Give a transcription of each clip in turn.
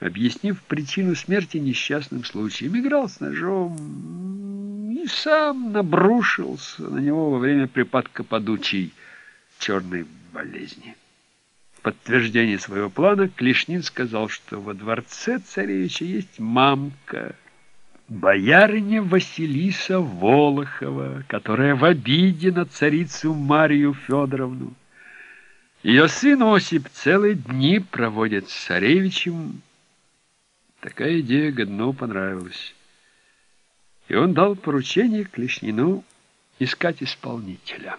объяснив причину смерти несчастным случаем. Играл с ножом и сам набрушился на него во время припадка подучей черной болезни. В подтверждение своего плана Клешнин сказал, что во дворце царевича есть мамка, боярыня Василиса Волохова, которая в обиде на царицу Марию Федоровну. Ее сын Осип целые дни проводит с царевичем, Такая идея Годунову понравилась. И он дал поручение Клешнину искать исполнителя.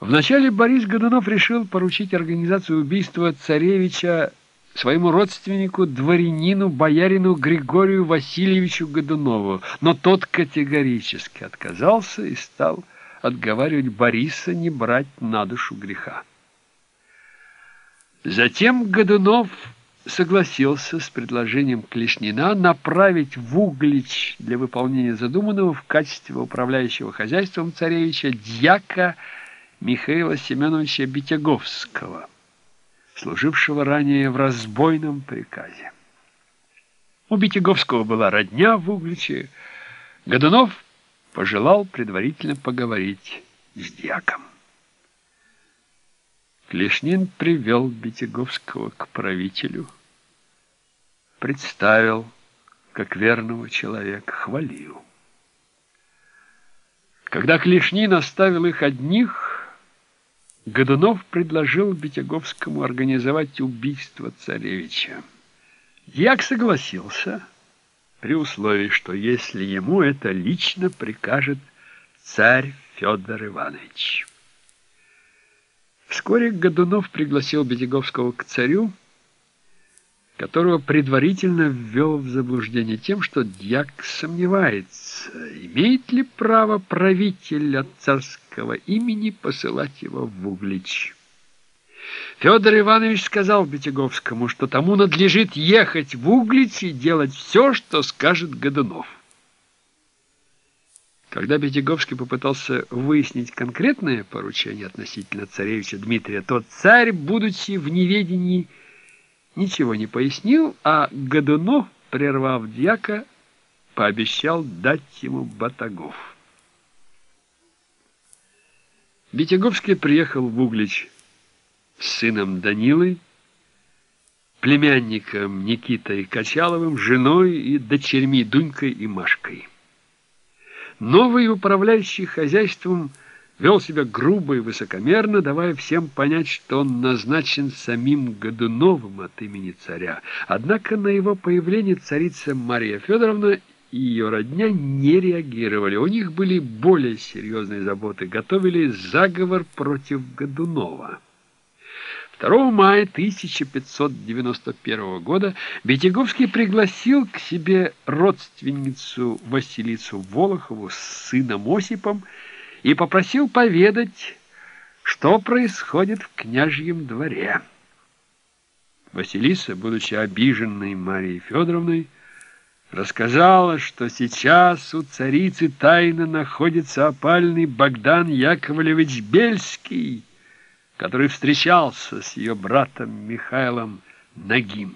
Вначале Борис Годунов решил поручить организацию убийства царевича своему родственнику, дворянину, боярину Григорию Васильевичу Годунову, но тот категорически отказался и стал отговаривать Бориса не брать на душу греха. Затем Годунов согласился с предложением Клешнина направить в Углич для выполнения задуманного в качестве управляющего хозяйством царевича дьяка Михаила Семеновича Битяговского, служившего ранее в разбойном приказе. У Битяговского была родня в Угличе. Годунов пожелал предварительно поговорить с дьяком. Клешнин привел Битяговского к правителю, представил как верного человека, хвалил. Когда Клешнин оставил их одних, Годунов предложил Битяговскому организовать убийство царевича. Дьяк согласился, при условии, что если ему это лично прикажет царь Федор Иванович. Вскоре Годунов пригласил Бедяговского к царю, которого предварительно ввел в заблуждение тем, что дьяк сомневается, имеет ли право правитель от царского имени посылать его в Углич. Федор Иванович сказал Бетяговскому, что тому надлежит ехать в Углич и делать все, что скажет Годунов. Когда Бетяговский попытался выяснить конкретное поручение относительно царевича Дмитрия, то царь, будучи в неведении, ничего не пояснил, а Годунов, прервав дьяка, пообещал дать ему батагов. Бетяговский приехал в Углич с сыном Данилой, племянником Никитой Качаловым, женой и дочерьми Дунькой и Машкой. Новый управляющий хозяйством вел себя грубо и высокомерно, давая всем понять, что он назначен самим Годуновым от имени царя. Однако на его появление царица Мария Федоровна и ее родня не реагировали. У них были более серьезные заботы, готовили заговор против Годунова. 2 мая 1591 года Бетяговский пригласил к себе родственницу Василицу Волохову с сыном Осипом и попросил поведать, что происходит в княжьем дворе. Василиса, будучи обиженной Марией Федоровной, рассказала, что сейчас у царицы тайно находится опальный Богдан Яковлевич Бельский, который встречался с ее братом Михаилом Нагим.